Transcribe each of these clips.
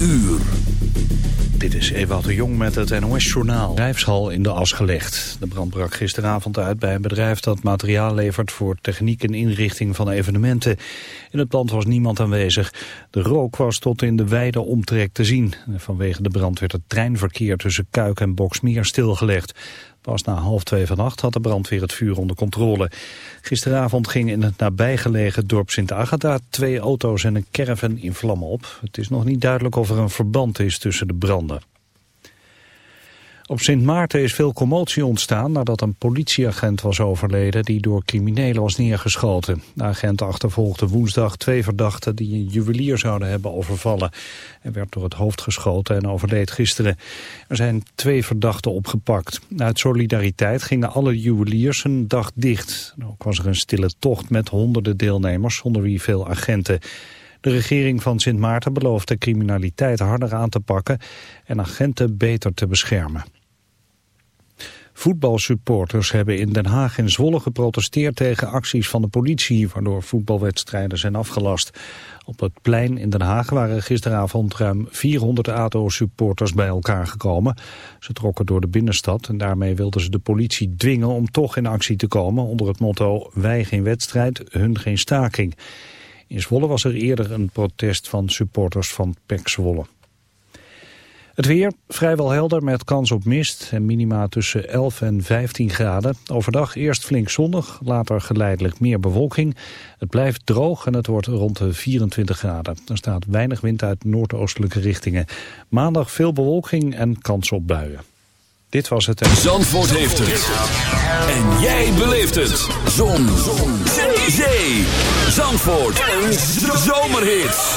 uur. Dit is Ewout de Jong met het NOS-journaal. Bedrijfshal in de as gelegd. De brand brak gisteravond uit bij een bedrijf dat materiaal levert... voor techniek en inrichting van evenementen. In het pand was niemand aanwezig. De rook was tot in de wijde omtrek te zien. vanwege de brand werd het treinverkeer tussen Kuik en Boksmeer stilgelegd. Pas na half twee vannacht had de brandweer het vuur onder controle. Gisteravond gingen in het nabijgelegen dorp Sint-Agatha twee auto's en een caravan in vlammen op. Het is nog niet duidelijk of er een verband is tussen de branden. Op Sint Maarten is veel commotie ontstaan nadat een politieagent was overleden die door criminelen was neergeschoten. De agent achtervolgde woensdag twee verdachten die een juwelier zouden hebben overvallen. Hij werd door het hoofd geschoten en overleed gisteren. Er zijn twee verdachten opgepakt. Uit solidariteit gingen alle juweliers een dag dicht. Ook was er een stille tocht met honderden deelnemers, zonder wie veel agenten. De regering van Sint Maarten belooft de criminaliteit harder aan te pakken en agenten beter te beschermen. Voetbalsupporters hebben in Den Haag en Zwolle geprotesteerd tegen acties van de politie, waardoor voetbalwedstrijden zijn afgelast. Op het plein in Den Haag waren gisteravond ruim 400 ADO-supporters bij elkaar gekomen. Ze trokken door de binnenstad en daarmee wilden ze de politie dwingen om toch in actie te komen onder het motto wij geen wedstrijd, hun geen staking. In Zwolle was er eerder een protest van supporters van PEC Zwolle. Het weer vrijwel helder met kans op mist en minima tussen 11 en 15 graden. Overdag eerst flink zonnig, later geleidelijk meer bewolking. Het blijft droog en het wordt rond de 24 graden. Er staat weinig wind uit noordoostelijke richtingen. Maandag veel bewolking en kans op buien. Dit was het... Zandvoort heeft het. En jij beleeft het. Zon. Zon. Zee. Zandvoort. Een zomerhit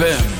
ZFM.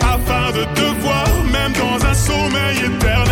afin de te voir même dans un sommeil éternel.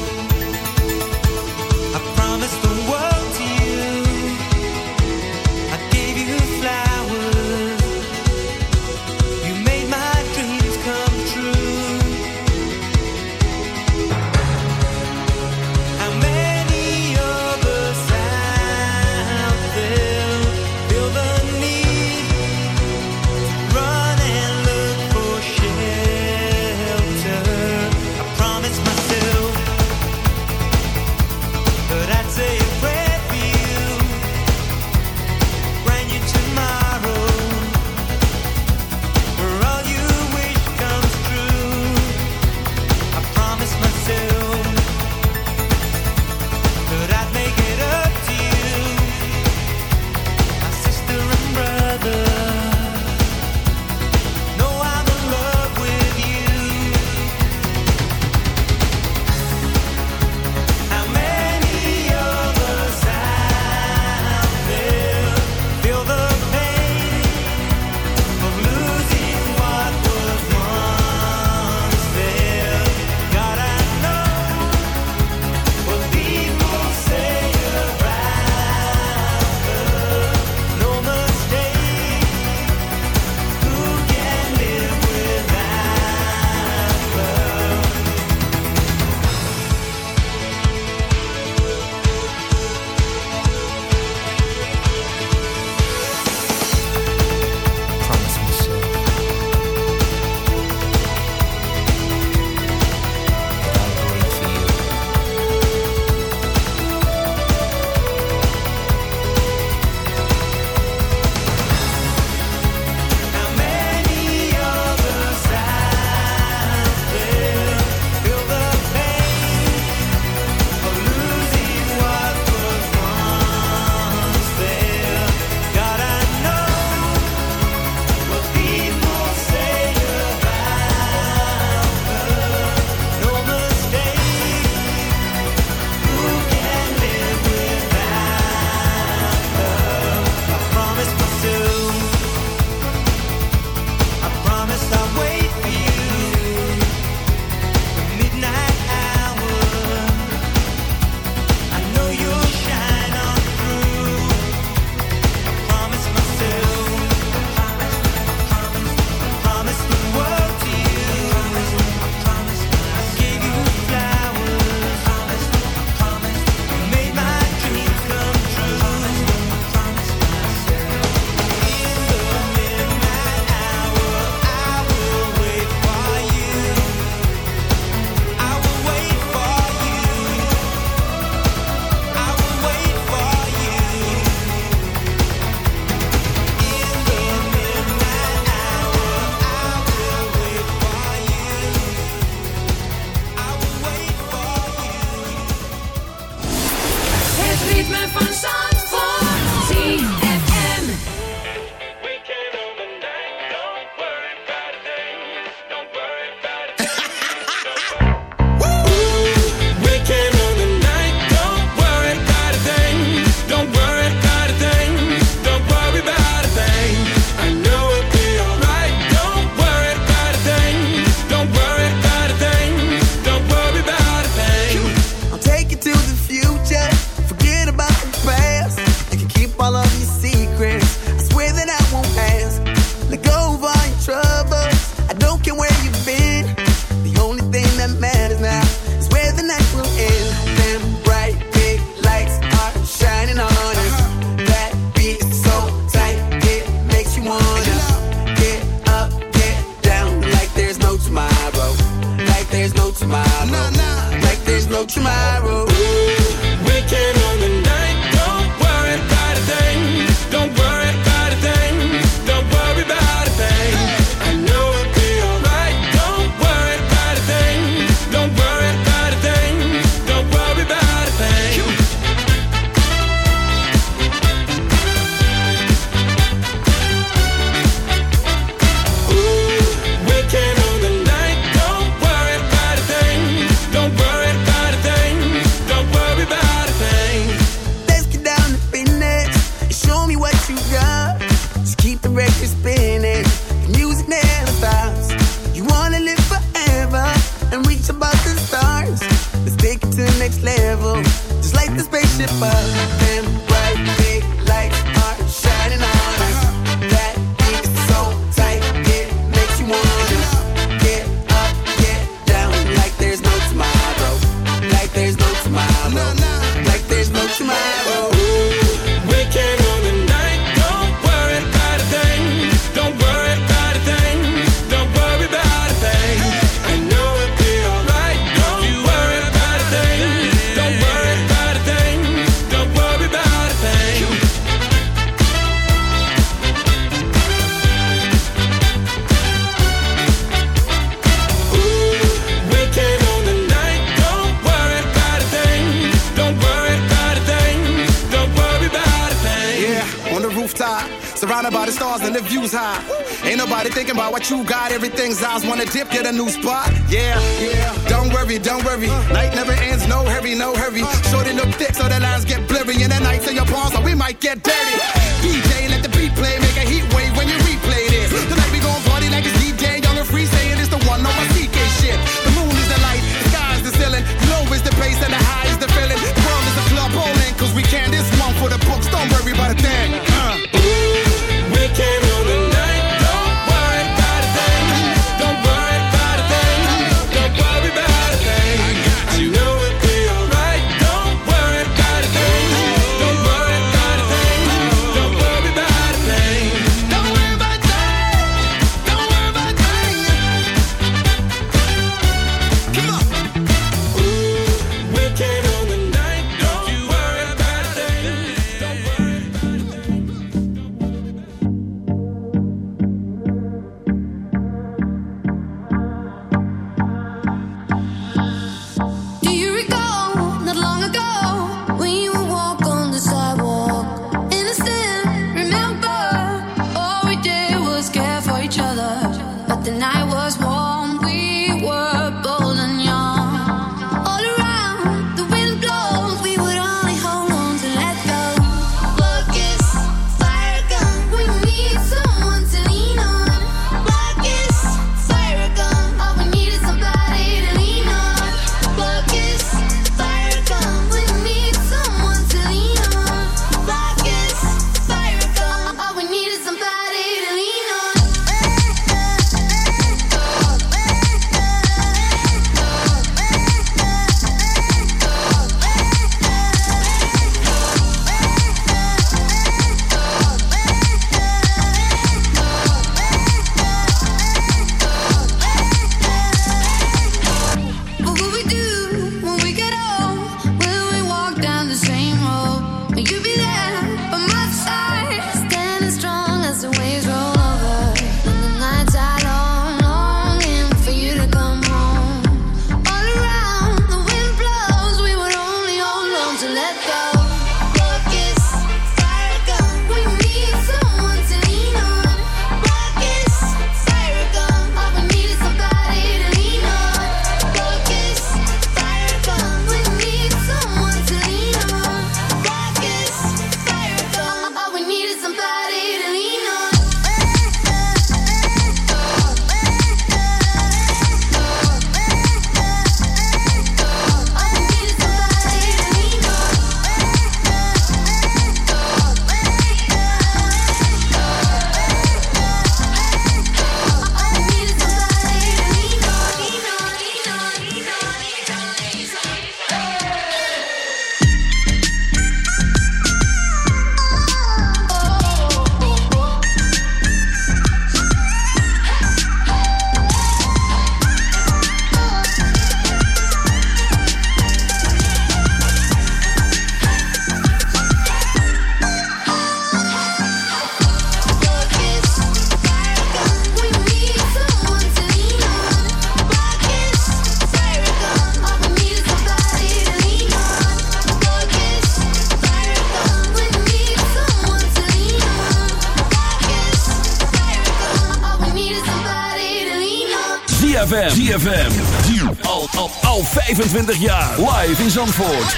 25 jaar. Live in Zandvoort.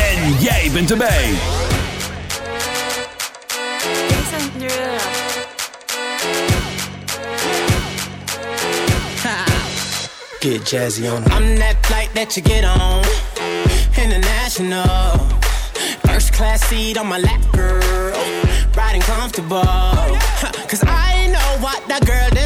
En jij bent erbij. Get jazzy on. I'm that flight that you get on. International. First class seat on my lap, girl. Riding comfortable. Cause I know what that girl.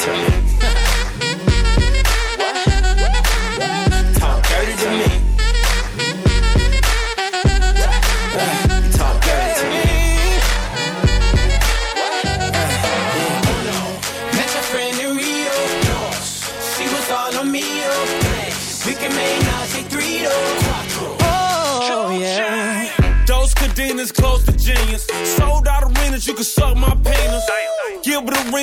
to me. Talk dirty to me. Uh, Talk dirty to me. Uh, Met your friend in Rio. She was all on me. oh. We can make take three. Oh yeah. Those cadenas close to genius.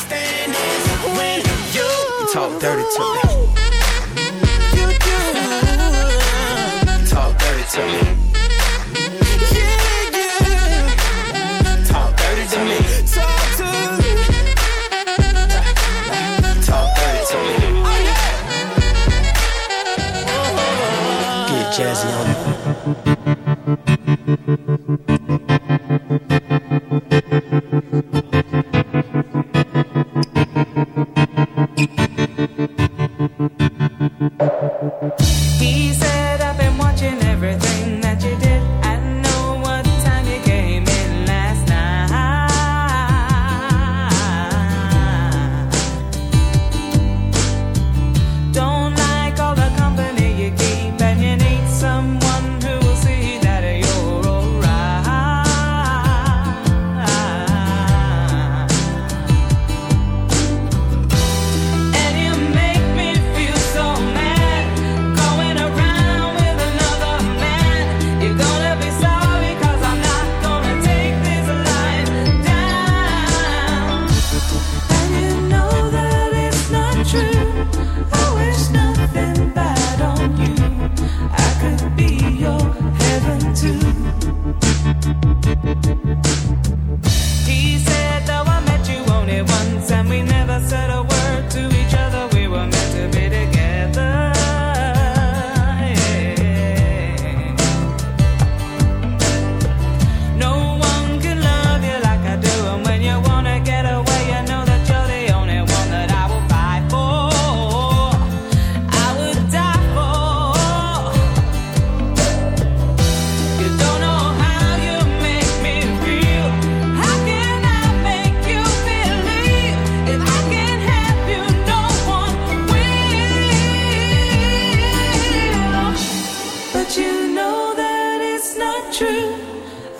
understand is when you, you talk dirty to me. You do. You talk dirty to me. Yeah, yeah. Talk dirty to me. Talk to me. Talk dirty to me. Oh, Get jazzy on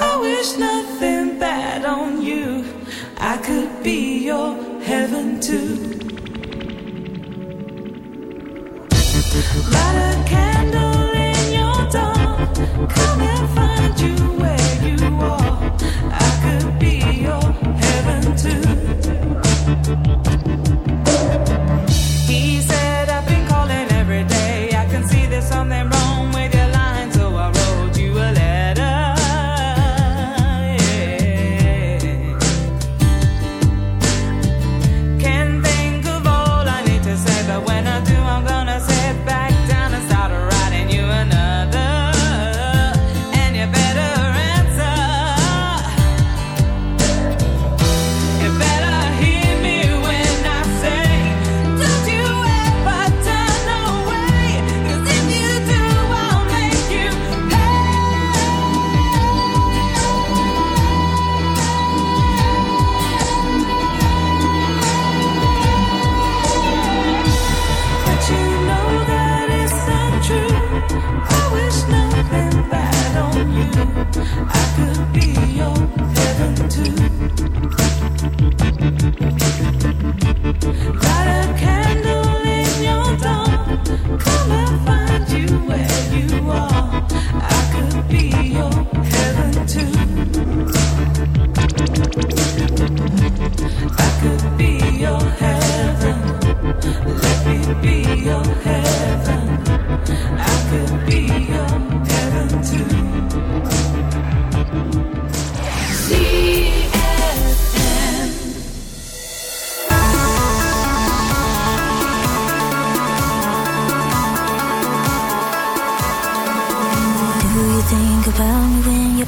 I wish nothing bad on you. I could be your heaven too.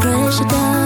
pressure down.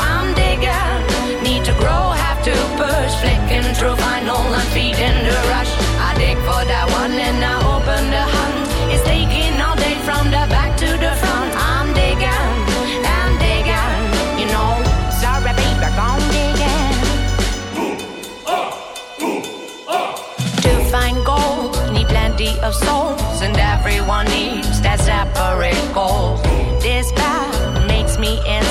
everyone needs that separate goal. This path makes me insane.